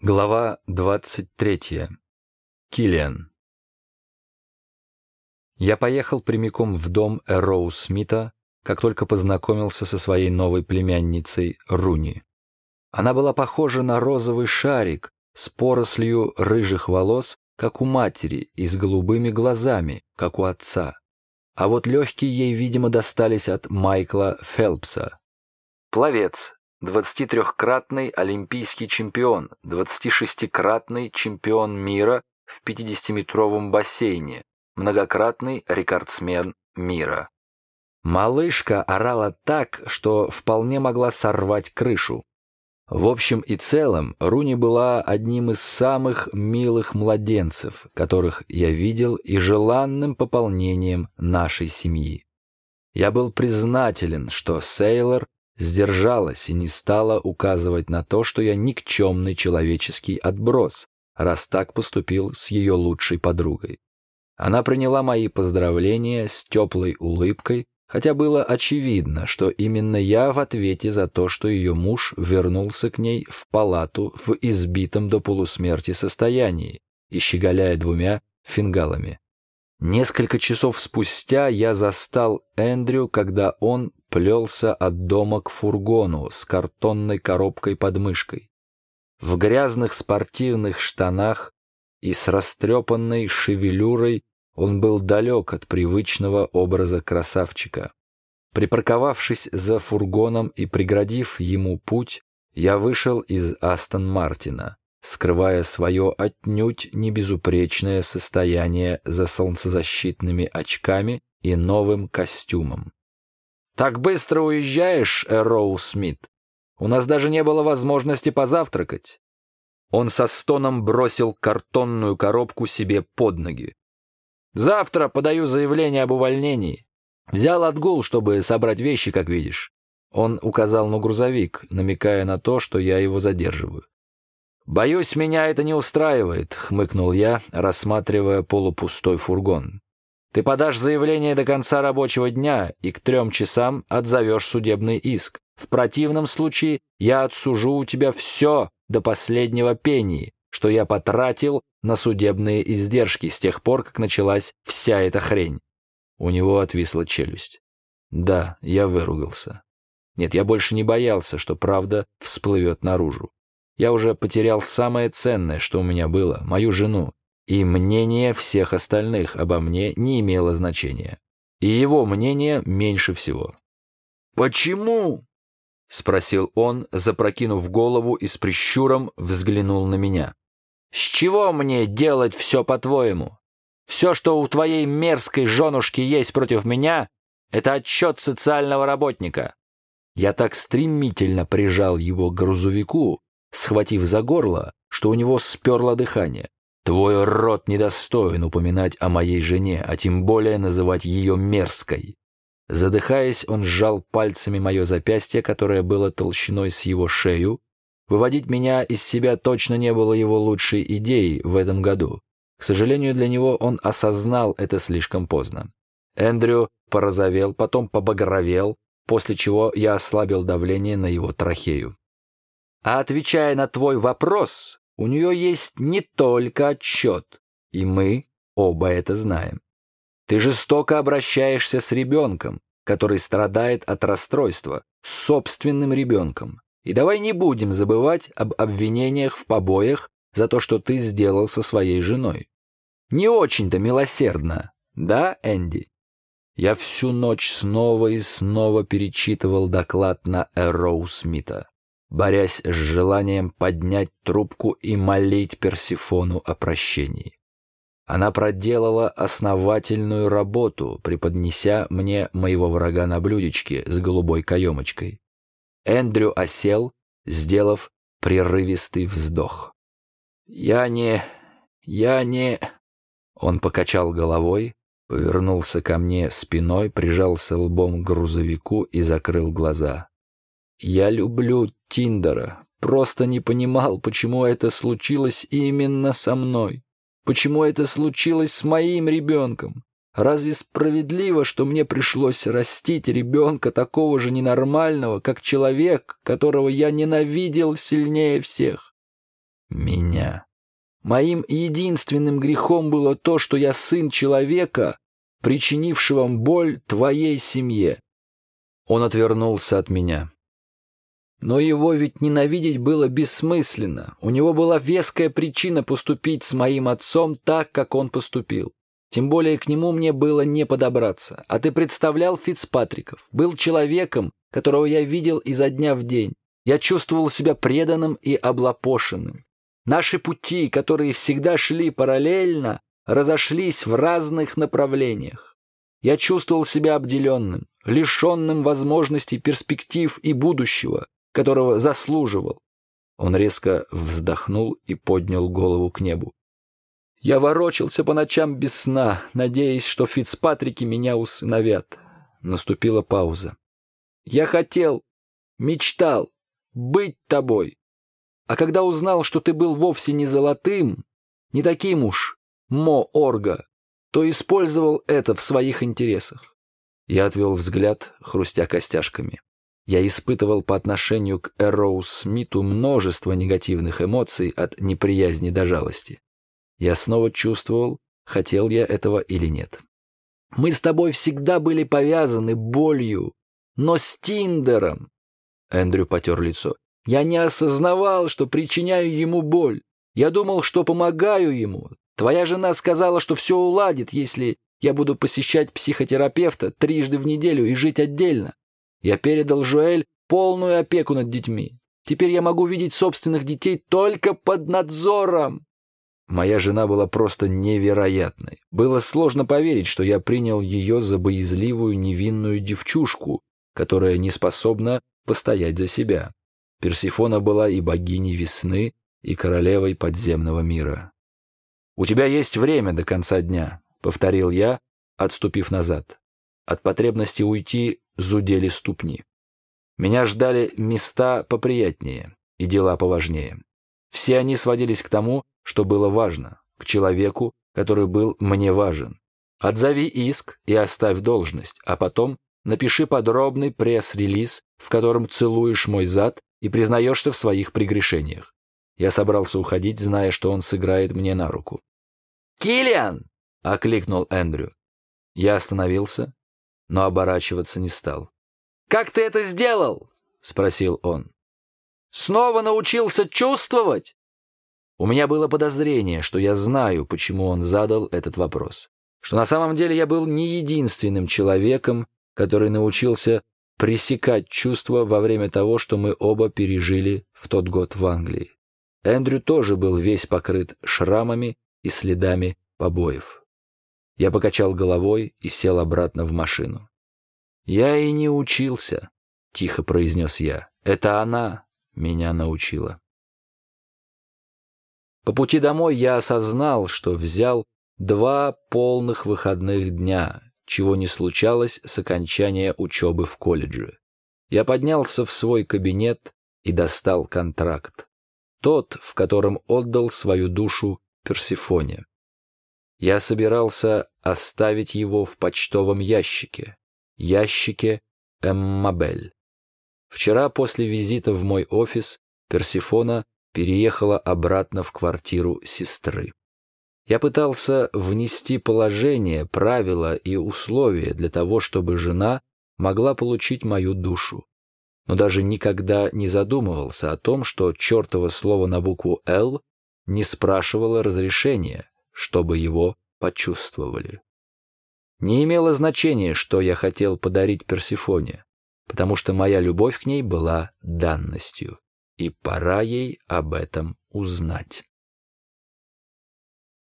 Глава 23. Киллиан. Я поехал прямиком в дом Эроу Смита, как только познакомился со своей новой племянницей Руни. Она была похожа на розовый шарик с порослью рыжих волос, как у матери, и с голубыми глазами, как у отца. А вот легкие ей, видимо, достались от Майкла Фелпса. Пловец, 23-кратный олимпийский чемпион, 26-кратный чемпион мира в 50-метровом бассейне, многократный рекордсмен мира. Малышка орала так, что вполне могла сорвать крышу. В общем и целом, Руни была одним из самых милых младенцев, которых я видел, и желанным пополнением нашей семьи. Я был признателен, что Сейлор сдержалась и не стала указывать на то, что я никчемный человеческий отброс, раз так поступил с ее лучшей подругой. Она приняла мои поздравления с теплой улыбкой, хотя было очевидно, что именно я в ответе за то, что ее муж вернулся к ней в палату в избитом до полусмерти состоянии и щеголяя двумя фингалами. Несколько часов спустя я застал Эндрю, когда он плелся от дома к фургону с картонной коробкой под мышкой. В грязных спортивных штанах и с растрепанной шевелюрой он был далек от привычного образа красавчика. Припарковавшись за фургоном и преградив ему путь, я вышел из Астон Мартина, скрывая свое отнюдь не безупречное состояние за солнцезащитными очками и новым костюмом. «Так быстро уезжаешь, Эроу Смит? У нас даже не было возможности позавтракать». Он со стоном бросил картонную коробку себе под ноги. «Завтра подаю заявление об увольнении. Взял отгул, чтобы собрать вещи, как видишь». Он указал на грузовик, намекая на то, что я его задерживаю. «Боюсь, меня это не устраивает», — хмыкнул я, рассматривая полупустой фургон. Ты подашь заявление до конца рабочего дня и к трем часам отзовешь судебный иск. В противном случае я отсужу у тебя все до последнего пении, что я потратил на судебные издержки с тех пор, как началась вся эта хрень. У него отвисла челюсть. Да, я выругался. Нет, я больше не боялся, что правда всплывет наружу. Я уже потерял самое ценное, что у меня было, мою жену, и мнение всех остальных обо мне не имело значения. И его мнение меньше всего. «Почему?» — спросил он, запрокинув голову и с прищуром взглянул на меня. «С чего мне делать все по-твоему? Все, что у твоей мерзкой женушки есть против меня, это отчет социального работника». Я так стремительно прижал его к грузовику, схватив за горло, что у него сперло дыхание. Твой род недостоин упоминать о моей жене, а тем более называть ее мерзкой. Задыхаясь, он сжал пальцами мое запястье, которое было толщиной с его шею. Выводить меня из себя точно не было его лучшей идеей в этом году. К сожалению, для него он осознал это слишком поздно. Эндрю порозовел, потом побагровел, после чего я ослабил давление на его трахею. А отвечая на твой вопрос, у нее есть не только отчет, и мы оба это знаем. Ты жестоко обращаешься с ребенком, который страдает от расстройства, с собственным ребенком. И давай не будем забывать об обвинениях в побоях за то, что ты сделал со своей женой. Не очень-то милосердно, да, Энди? Я всю ночь снова и снова перечитывал доклад на Эроу Смита борясь с желанием поднять трубку и молить Персифону о прощении. Она проделала основательную работу, преподнеся мне моего врага на блюдечке с голубой каемочкой. Эндрю осел, сделав прерывистый вздох. «Я не... я не...» Он покачал головой, повернулся ко мне спиной, прижался лбом к грузовику и закрыл глаза. Я люблю Тиндера. Просто не понимал, почему это случилось именно со мной. Почему это случилось с моим ребенком? Разве справедливо, что мне пришлось растить ребенка такого же ненормального, как человек, которого я ненавидел сильнее всех? меня. Моим единственным грехом было то, что я сын человека, причинившего боль твоей семье. Он отвернулся от меня. Но его ведь ненавидеть было бессмысленно. У него была веская причина поступить с моим отцом так, как он поступил. Тем более к нему мне было не подобраться. А ты представлял Фицпатриков, был человеком, которого я видел изо дня в день. Я чувствовал себя преданным и облапошенным. Наши пути, которые всегда шли параллельно, разошлись в разных направлениях. Я чувствовал себя обделенным, лишенным возможностей перспектив и будущего, которого заслуживал. Он резко вздохнул и поднял голову к небу. Я ворочался по ночам без сна, надеясь, что Фицпатрики меня усыновят. Наступила пауза. Я хотел, мечтал быть тобой. А когда узнал, что ты был вовсе не золотым, не таким уж Мо-Орга, то использовал это в своих интересах. Я отвел взгляд, хрустя костяшками. Я испытывал по отношению к Эроу Смиту множество негативных эмоций от неприязни до жалости. Я снова чувствовал, хотел я этого или нет. Мы с тобой всегда были повязаны болью, но с Тиндером. Эндрю потер лицо. Я не осознавал, что причиняю ему боль. Я думал, что помогаю ему. Твоя жена сказала, что все уладит, если я буду посещать психотерапевта трижды в неделю и жить отдельно. Я передал Жуэль полную опеку над детьми. Теперь я могу видеть собственных детей только под надзором. Моя жена была просто невероятной. Было сложно поверить, что я принял ее за боязливую невинную девчушку, которая не способна постоять за себя. Персифона была и богиней весны, и королевой подземного мира. «У тебя есть время до конца дня», — повторил я, отступив назад. От потребности уйти зудели ступни. Меня ждали места поприятнее и дела поважнее. Все они сводились к тому, что было важно, к человеку, который был мне важен. Отзови иск и оставь должность, а потом напиши подробный пресс-релиз, в котором целуешь мой зад и признаешься в своих прегрешениях. Я собрался уходить, зная, что он сыграет мне на руку. «Киллиан!» — окликнул Эндрю. Я остановился, но оборачиваться не стал. «Как ты это сделал?» — спросил он. «Снова научился чувствовать?» У меня было подозрение, что я знаю, почему он задал этот вопрос. Что на самом деле я был не единственным человеком, который научился пресекать чувства во время того, что мы оба пережили в тот год в Англии. Эндрю тоже был весь покрыт шрамами и следами побоев. Я покачал головой и сел обратно в машину. «Я и не учился», — тихо произнес я. «Это она меня научила». По пути домой я осознал, что взял два полных выходных дня, чего не случалось с окончания учебы в колледже. Я поднялся в свой кабинет и достал контракт. Тот, в котором отдал свою душу Персифоне. Я собирался оставить его в почтовом ящике, ящике Эммабель. Вчера после визита в мой офис Персифона переехала обратно в квартиру сестры. Я пытался внести положение, правила и условия для того, чтобы жена могла получить мою душу. Но даже никогда не задумывался о том, что чертово слово на букву «Л» не спрашивало разрешения, чтобы его почувствовали. Не имело значения, что я хотел подарить Персифоне, потому что моя любовь к ней была данностью, и пора ей об этом узнать.